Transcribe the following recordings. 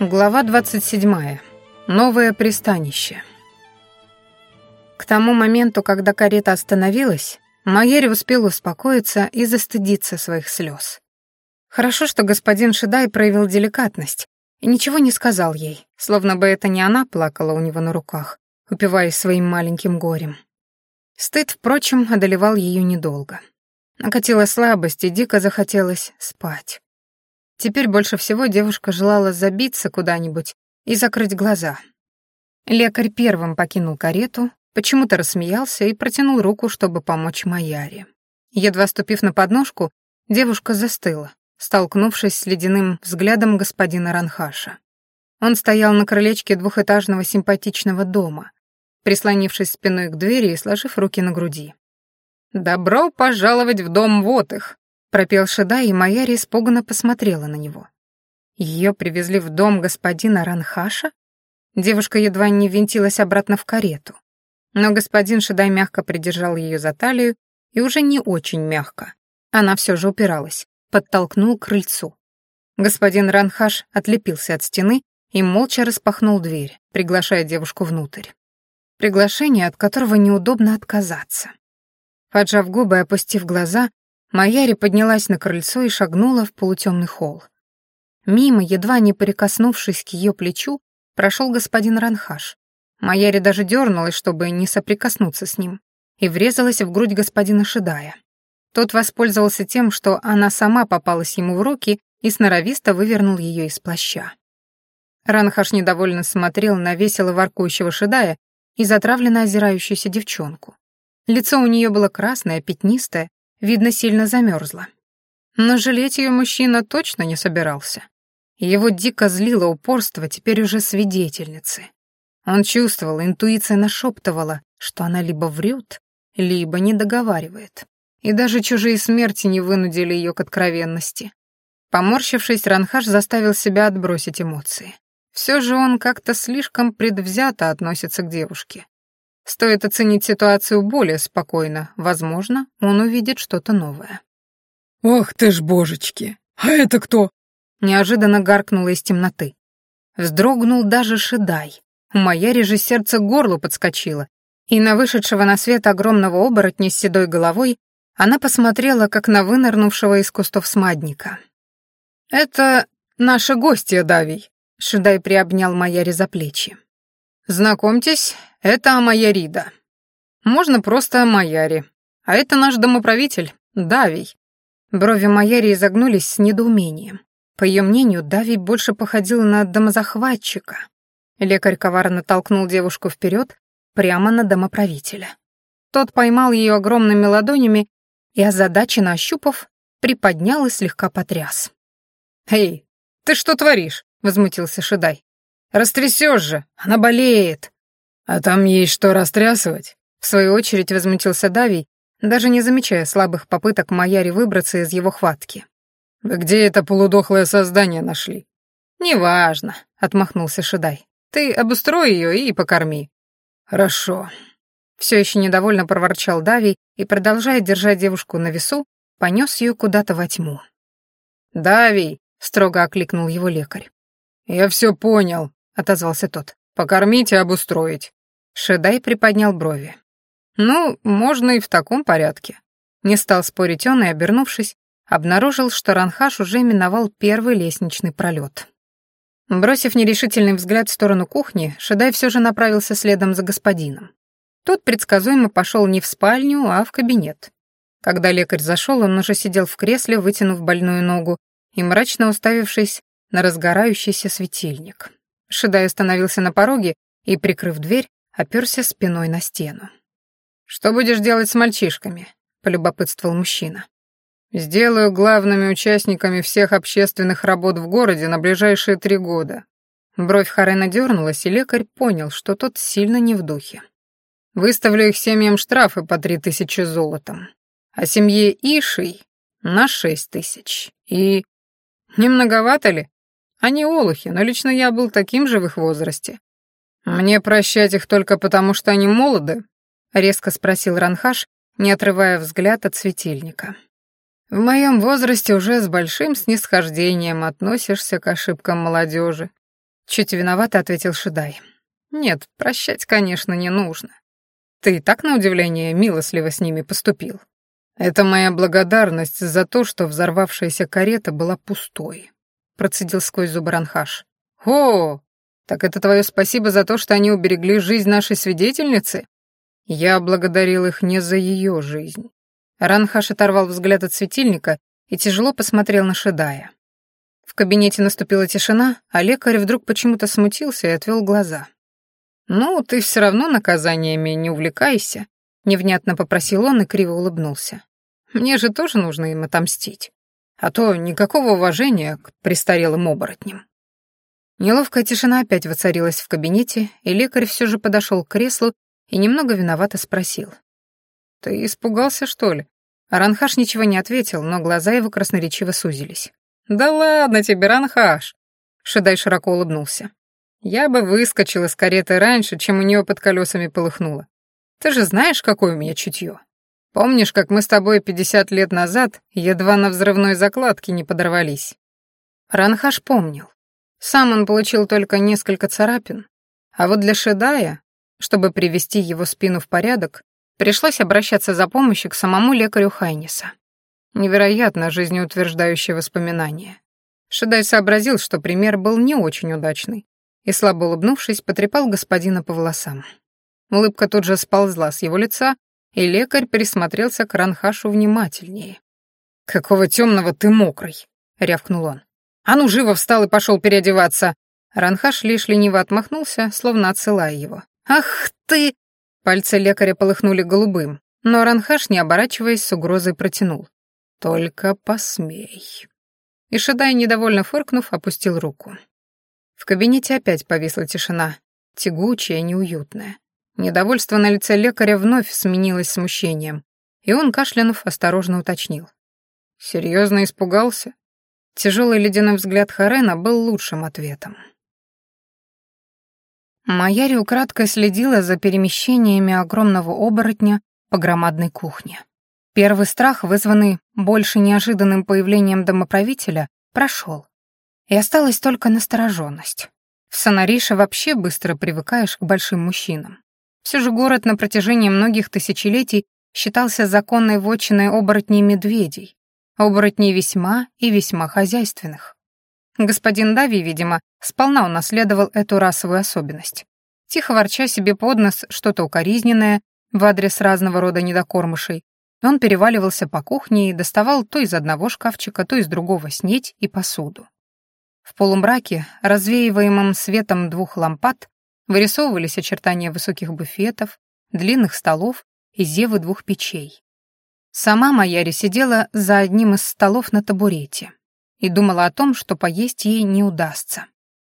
Глава 27. Новое пристанище. К тому моменту, когда карета остановилась, Майери успел успокоиться и застыдиться своих слез. Хорошо, что господин Шидай проявил деликатность и ничего не сказал ей, словно бы это не она плакала у него на руках, упиваясь своим маленьким горем. Стыд, впрочем, одолевал ее недолго. Накатила слабость, и дико захотелось спать. Теперь больше всего девушка желала забиться куда-нибудь и закрыть глаза. Лекарь первым покинул карету, почему-то рассмеялся и протянул руку, чтобы помочь Маяре. Едва ступив на подножку, девушка застыла, столкнувшись с ледяным взглядом господина Ранхаша. Он стоял на крылечке двухэтажного симпатичного дома, прислонившись спиной к двери и сложив руки на груди. «Добро пожаловать в дом вот их!» Пропел Шеда, и Майяри испуганно посмотрела на него. Ее привезли в дом господина Ранхаша? Девушка едва не винтилась обратно в карету. Но господин Шедай мягко придержал ее за талию, и уже не очень мягко. Она все же упиралась, подтолкнул к крыльцу. Господин Ранхаш отлепился от стены и молча распахнул дверь, приглашая девушку внутрь. Приглашение, от которого неудобно отказаться. Поджав губы и опустив глаза, Маяри поднялась на крыльцо и шагнула в полутемный холл. Мимо, едва не прикоснувшись к ее плечу, прошел господин Ранхаш. Маяри даже дернулась, чтобы не соприкоснуться с ним, и врезалась в грудь господина Шидая. Тот воспользовался тем, что она сама попалась ему в руки и сноровисто вывернул ее из плаща. Ранхаш недовольно смотрел на весело воркующего Шидая и затравленно озирающуюся девчонку. Лицо у нее было красное, пятнистое, видно, сильно замерзла. Но жалеть ее мужчина точно не собирался. Его дико злило упорство теперь уже свидетельницы. Он чувствовал, интуиция нашептывала, что она либо врет, либо не договаривает. И даже чужие смерти не вынудили ее к откровенности. Поморщившись, Ранхаш заставил себя отбросить эмоции. Все же он как-то слишком предвзято относится к девушке. Стоит оценить ситуацию более спокойно, возможно, он увидит что-то новое. «Ох ты ж божечки! А это кто?» Неожиданно гаркнуло из темноты. Вздрогнул даже Шедай. У Майяри сердце к горлу подскочило, и на вышедшего на свет огромного оборотня с седой головой она посмотрела, как на вынырнувшего из кустов смадника. «Это наши гости, Давий», — Шедай приобнял Майяри за плечи. «Знакомьтесь, это Амаярида. Можно просто Амаяри. А это наш домоправитель, Давий». Брови Майяри изогнулись с недоумением. По ее мнению, Давий больше походил на домозахватчика. Лекарь коварно толкнул девушку вперед, прямо на домоправителя. Тот поймал ее огромными ладонями и, озадаченно ощупав, приподнял и слегка потряс. «Эй, ты что творишь?» — возмутился Шидай. Растрясешь же, она болеет. А там есть что растрясывать? В свою очередь возмутился Давий, даже не замечая слабых попыток Маяри выбраться из его хватки. «Вы где это полудохлое создание нашли?» «Неважно», — отмахнулся Шидай. «Ты обустрой ее и покорми». «Хорошо». Все еще недовольно проворчал Давий и, продолжая держать девушку на весу, понес ее куда-то во тьму. «Давий!» — строго окликнул его лекарь. «Я все понял», — отозвался тот. «Покормить и обустроить». Шедай приподнял брови. «Ну, можно и в таком порядке». Не стал спорить он и, обернувшись, обнаружил, что Ранхаш уже миновал первый лестничный пролет. Бросив нерешительный взгляд в сторону кухни, Шедай все же направился следом за господином. Тот предсказуемо пошел не в спальню, а в кабинет. Когда лекарь зашел, он уже сидел в кресле, вытянув больную ногу и мрачно уставившись на разгорающийся светильник. Шедай остановился на пороге и, прикрыв дверь, оперся спиной на стену. «Что будешь делать с мальчишками?» — полюбопытствовал мужчина. «Сделаю главными участниками всех общественных работ в городе на ближайшие три года». Бровь Харена дернулась, и лекарь понял, что тот сильно не в духе. «Выставлю их семьям штрафы по три тысячи золотом, а семье Ишей — на шесть тысяч. И... Не многовато ли?» Они олухи, но лично я был таким же в их возрасте. Мне прощать их только потому, что они молоды? Резко спросил Ранхаш, не отрывая взгляд от светильника. В моем возрасте уже с большим снисхождением относишься к ошибкам молодежи. Чуть виновато ответил Шидай. Нет, прощать, конечно, не нужно. Ты и так, на удивление, милостливо с ними поступил. Это моя благодарность за то, что взорвавшаяся карета была пустой. Процедил сквозь зубы Ранхаш. О, так это твое спасибо за то, что они уберегли жизнь нашей свидетельницы? Я благодарил их не за ее жизнь. Ранхаш оторвал взгляд от светильника и тяжело посмотрел на Шедая. В кабинете наступила тишина, а лекарь вдруг почему-то смутился и отвел глаза. «Ну, ты все равно наказаниями не увлекайся», — невнятно попросил он и криво улыбнулся. «Мне же тоже нужно им отомстить. А то никакого уважения к престарелым оборотням». Неловкая тишина опять воцарилась в кабинете, и лекарь все же подошел к креслу и немного виновато спросил. «Ты испугался, что ли?» Ранхаш ничего не ответил, но глаза его красноречиво сузились. «Да ладно тебе, Ранхаш!» Шедай широко улыбнулся. «Я бы выскочил из кареты раньше, чем у нее под колесами полыхнуло. Ты же знаешь, какое у меня чутье. Помнишь, как мы с тобой пятьдесят лет назад едва на взрывной закладке не подорвались?» Ранхаш помнил. Сам он получил только несколько царапин, а вот для Шедая, чтобы привести его спину в порядок, пришлось обращаться за помощью к самому лекарю Хайниса. Невероятно жизнеутверждающее воспоминание. Шедай сообразил, что пример был не очень удачный, и, слабо улыбнувшись, потрепал господина по волосам. Улыбка тут же сползла с его лица, и лекарь пересмотрелся к Ранхашу внимательнее. «Какого темного ты мокрый!» — рявкнул он. «А ну, живо встал и пошел переодеваться!» Ранхаш лишь лениво отмахнулся, словно отсылая его. «Ах ты!» Пальцы лекаря полыхнули голубым, но Ранхаш, не оборачиваясь, с угрозой протянул. «Только посмей». И Шедай, недовольно фыркнув, опустил руку. В кабинете опять повисла тишина, тягучая и неуютная. Недовольство на лице лекаря вновь сменилось смущением, и он, кашлянув, осторожно уточнил. «Серьезно испугался?» Тяжелый ледяной взгляд Харена был лучшим ответом. Маяри украдкой следила за перемещениями огромного оборотня по громадной кухне. Первый страх, вызванный больше неожиданным появлением домоправителя, прошел. И осталась только настороженность. В Сонарише вообще быстро привыкаешь к большим мужчинам. Все же город на протяжении многих тысячелетий считался законной вотчиной оборотней медведей, оборотней весьма и весьма хозяйственных. Господин Дави, видимо, сполна унаследовал эту расовую особенность. Тихо ворча себе под нос что-то укоризненное в адрес разного рода недокормышей, он переваливался по кухне и доставал то из одного шкафчика, то из другого снеть и посуду. В полумраке, развеиваемом светом двух лампад, вырисовывались очертания высоких буфетов, длинных столов и зевы двух печей. Сама Маяри сидела за одним из столов на табурете и думала о том, что поесть ей не удастся.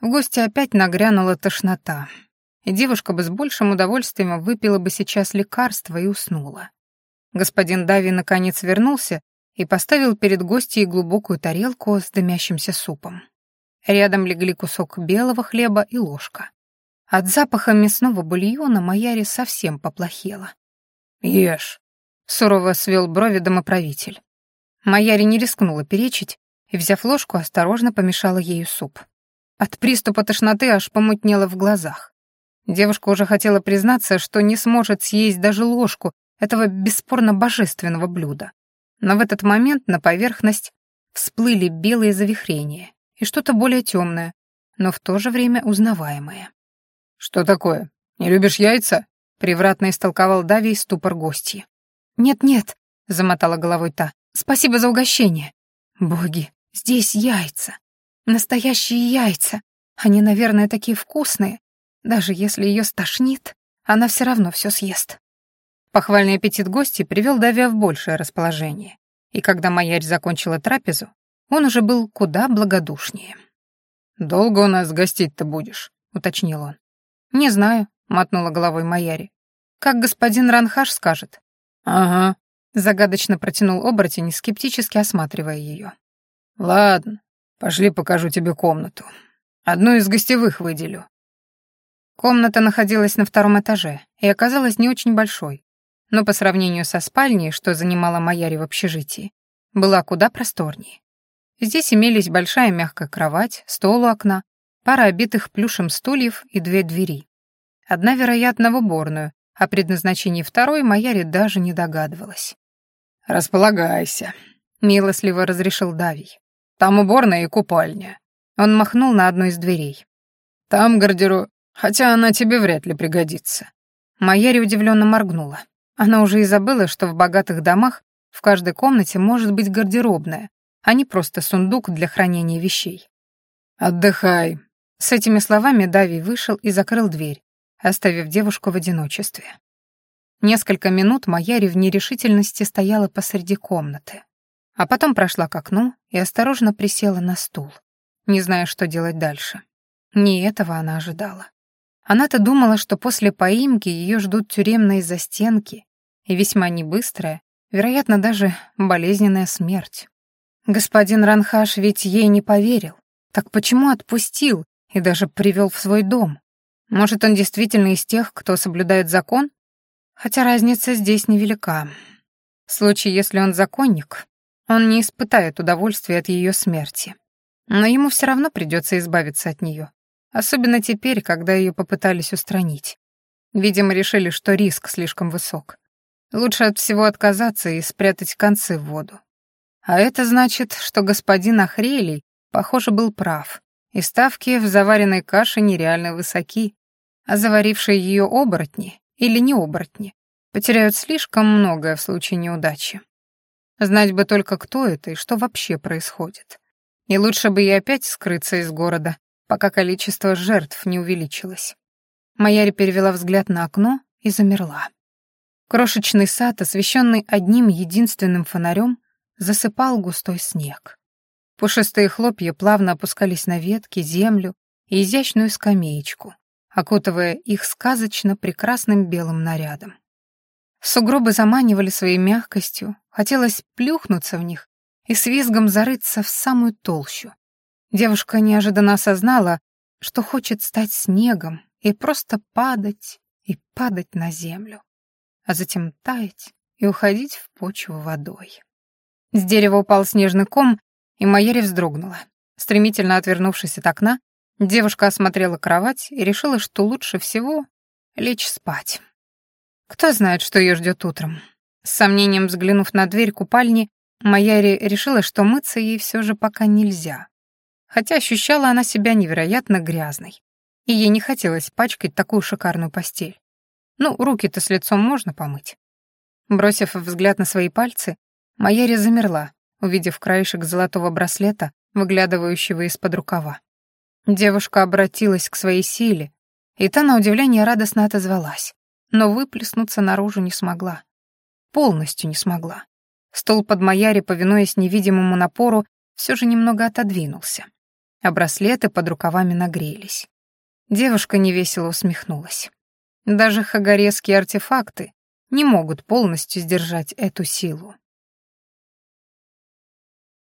В гости опять нагрянула тошнота, и девушка бы с большим удовольствием выпила бы сейчас лекарство и уснула. Господин Дави наконец вернулся и поставил перед гостьей глубокую тарелку с дымящимся супом. Рядом легли кусок белого хлеба и ложка. От запаха мясного бульона Маяри совсем поплохело. «Ешь», Сурово свел брови домоправитель. Маяри не рискнула перечить и, взяв ложку, осторожно помешала ею суп. От приступа тошноты аж помутнело в глазах. Девушка уже хотела признаться, что не сможет съесть даже ложку этого бесспорно божественного блюда. Но в этот момент на поверхность всплыли белые завихрения и что-то более темное, но в то же время узнаваемое. «Что такое? Не любишь яйца?» — превратно истолковал Давий ступор гостья. «Нет-нет», — замотала головой та, — «спасибо за угощение». «Боги, здесь яйца. Настоящие яйца. Они, наверное, такие вкусные. Даже если ее стошнит, она все равно все съест». Похвальный аппетит гости привел Давя в большее расположение. И когда Маярь закончила трапезу, он уже был куда благодушнее. «Долго у нас гостить-то будешь?» — уточнил он. «Не знаю», — мотнула головой Маяри. «Как господин Ранхаш скажет. «Ага», — загадочно протянул оборотень, скептически осматривая ее. «Ладно, пошли покажу тебе комнату. Одну из гостевых выделю». Комната находилась на втором этаже и оказалась не очень большой, но по сравнению со спальней, что занимала Маяри в общежитии, была куда просторнее. Здесь имелись большая мягкая кровать, стол у окна, пара обитых плюшем стульев и две двери. Одна, вероятно, в уборную, о предназначении второй Маяри даже не догадывалась. «Располагайся», — милостливо разрешил Давий. «Там уборная и купальня». Он махнул на одну из дверей. «Там гардероб, хотя она тебе вряд ли пригодится». Маяри удивленно моргнула. Она уже и забыла, что в богатых домах в каждой комнате может быть гардеробная, а не просто сундук для хранения вещей. «Отдыхай». С этими словами Дави вышел и закрыл дверь, оставив девушку в одиночестве. Несколько минут Маяри в нерешительности стояла посреди комнаты, а потом прошла к окну и осторожно присела на стул, не зная, что делать дальше. Не этого она ожидала. Она-то думала, что после поимки ее ждут тюремные застенки и весьма небыстрая, вероятно, даже болезненная смерть. Господин Ранхаш ведь ей не поверил. Так почему отпустил и даже привел в свой дом? Может, он действительно из тех, кто соблюдает закон? Хотя разница здесь невелика. В случае, если он законник, он не испытает удовольствия от ее смерти. Но ему все равно придется избавиться от нее. Особенно теперь, когда ее попытались устранить. Видимо, решили, что риск слишком высок. Лучше от всего отказаться и спрятать концы в воду. А это значит, что господин Ахрелий, похоже, был прав, и ставки в заваренной каше нереально высоки, а заварившие ее оборотни или не оборотни потеряют слишком многое в случае неудачи. Знать бы только, кто это и что вообще происходит. И лучше бы ей опять скрыться из города, пока количество жертв не увеличилось. Маяри перевела взгляд на окно и замерла. Крошечный сад, освещенный одним единственным фонарем, засыпал густой снег. Пушистые хлопья плавно опускались на ветки, землю и изящную скамеечку, окутывая их сказочно прекрасным белым нарядом. Сугробы заманивали своей мягкостью, хотелось плюхнуться в них и с визгом зарыться в самую толщу. Девушка неожиданно осознала, что хочет стать снегом и просто падать и падать на землю, а затем таять и уходить в почву водой. С дерева упал снежный ком, и Майери вздрогнула. Стремительно отвернувшись от окна, девушка осмотрела кровать и решила, что лучше всего лечь спать. Кто знает, что ее ждет утром. С сомнением взглянув на дверь купальни, Майяри решила, что мыться ей все же пока нельзя. Хотя ощущала она себя невероятно грязной. И ей не хотелось пачкать такую шикарную постель. Ну, руки-то с лицом можно помыть. Бросив взгляд на свои пальцы, Майяри замерла, увидев краешек золотого браслета, выглядывающего из-под рукава. Девушка обратилась к своей силе, и та, на удивление, радостно отозвалась, но выплеснуться наружу не смогла. Полностью не смогла. Стол под Майяри, повинуясь невидимому напору, все же немного отодвинулся, а браслеты под рукавами нагрелись. Девушка невесело усмехнулась. Даже хагаресские артефакты не могут полностью сдержать эту силу.